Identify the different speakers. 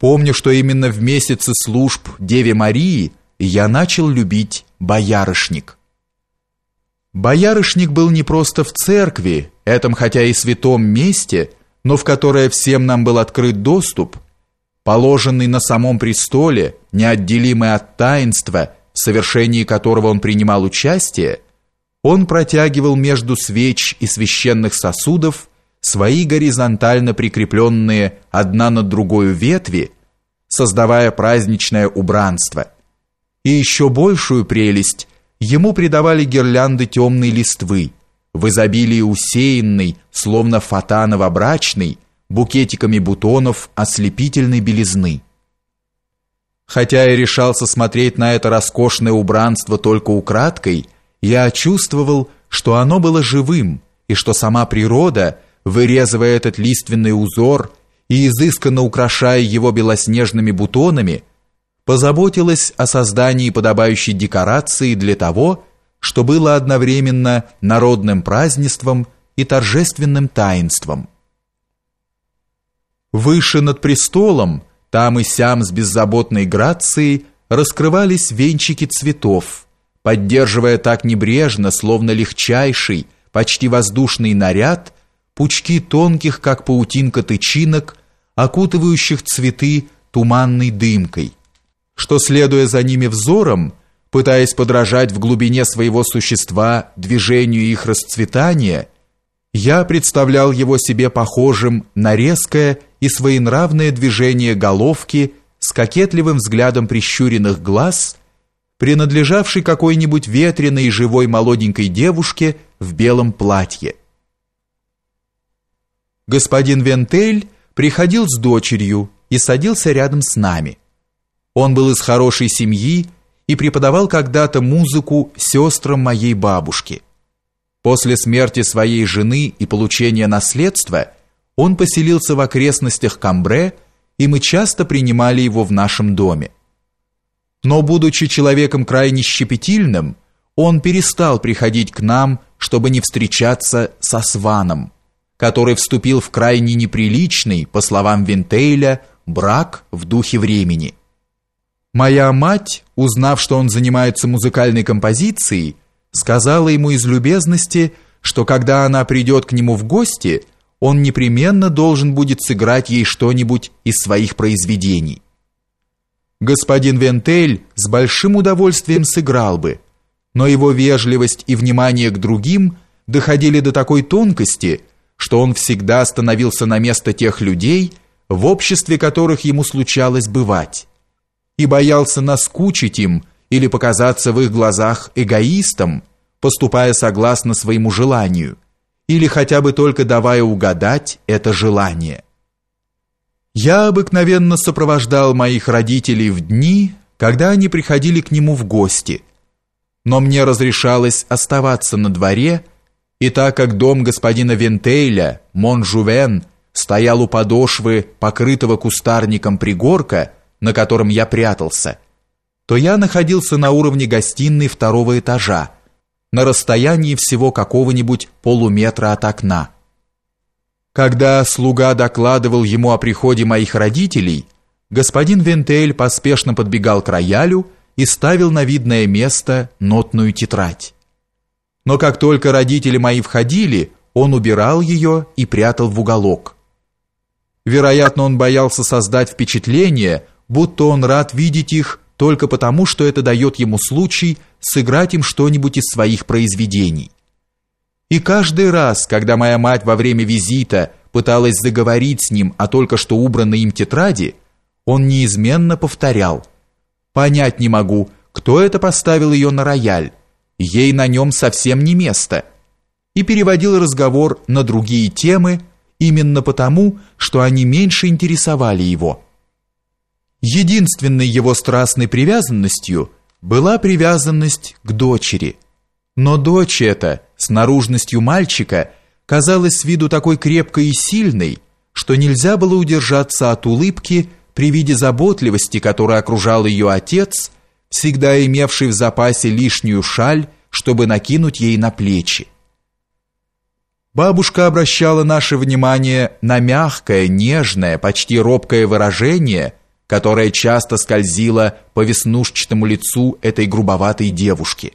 Speaker 1: Помню, что именно в месяцы служб Деве Марии я начал любить боярышник. Боярышник был не просто в церкви, этом хотя и святом месте, но в которое всем нам был открыт доступ, положенный на самом престоле, неотделимый от таинства, в совершении которого он принимал участие, он протягивал между свеч и священных сосудов свои горизонтально прикрепленные одна над другой ветви, создавая праздничное убранство. И еще большую прелесть ему придавали гирлянды темной листвы, в изобилии усеянной, словно фата новобрачной, букетиками бутонов ослепительной белизны. Хотя я решался смотреть на это роскошное убранство только украдкой, я чувствовал, что оно было живым, и что сама природа – вырезывая этот лиственный узор и изысканно украшая его белоснежными бутонами, позаботилась о создании подобающей декорации для того, что было одновременно народным празднеством и торжественным таинством. Выше над престолом, там и сям с беззаботной грацией, раскрывались венчики цветов, поддерживая так небрежно, словно легчайший, почти воздушный наряд – пучки тонких, как паутинка тычинок, окутывающих цветы туманной дымкой, что, следуя за ними взором, пытаясь подражать в глубине своего существа движению их расцветания, я представлял его себе похожим на резкое и своенравное движение головки с кокетливым взглядом прищуренных глаз, принадлежавшей какой-нибудь ветреной и живой молоденькой девушке в белом платье господин Вентель приходил с дочерью и садился рядом с нами. Он был из хорошей семьи и преподавал когда-то музыку сестрам моей бабушки. После смерти своей жены и получения наследства он поселился в окрестностях Камбре, и мы часто принимали его в нашем доме. Но, будучи человеком крайне щепетильным, он перестал приходить к нам, чтобы не встречаться со Сваном который вступил в крайне неприличный, по словам Винтейля, брак в духе времени. Моя мать, узнав, что он занимается музыкальной композицией, сказала ему из любезности, что когда она придет к нему в гости, он непременно должен будет сыграть ей что-нибудь из своих произведений. Господин Вентель с большим удовольствием сыграл бы, но его вежливость и внимание к другим доходили до такой тонкости, что он всегда становился на место тех людей, в обществе которых ему случалось бывать, и боялся наскучить им или показаться в их глазах эгоистом, поступая согласно своему желанию, или хотя бы только давая угадать это желание. Я обыкновенно сопровождал моих родителей в дни, когда они приходили к нему в гости, но мне разрешалось оставаться на дворе, и так как дом господина Вентейля, Монжувен, стоял у подошвы покрытого кустарником пригорка, на котором я прятался, то я находился на уровне гостиной второго этажа, на расстоянии всего какого-нибудь полуметра от окна. Когда слуга докладывал ему о приходе моих родителей, господин Вентель поспешно подбегал к роялю и ставил на видное место нотную тетрадь. Но как только родители мои входили, он убирал ее и прятал в уголок. Вероятно, он боялся создать впечатление, будто он рад видеть их только потому, что это дает ему случай сыграть им что-нибудь из своих произведений. И каждый раз, когда моя мать во время визита пыталась заговорить с ним о только что убранной им тетради, он неизменно повторял «Понять не могу, кто это поставил ее на рояль, ей на нем совсем не место, и переводил разговор на другие темы именно потому, что они меньше интересовали его. Единственной его страстной привязанностью была привязанность к дочери. Но дочь эта, с наружностью мальчика, казалась с виду такой крепкой и сильной, что нельзя было удержаться от улыбки при виде заботливости, которой окружал ее отец – всегда имевший в запасе лишнюю шаль, чтобы накинуть ей на плечи. Бабушка обращала наше внимание на мягкое, нежное, почти робкое выражение, которая часто скользила по веснушчатому лицу этой грубоватой девушки.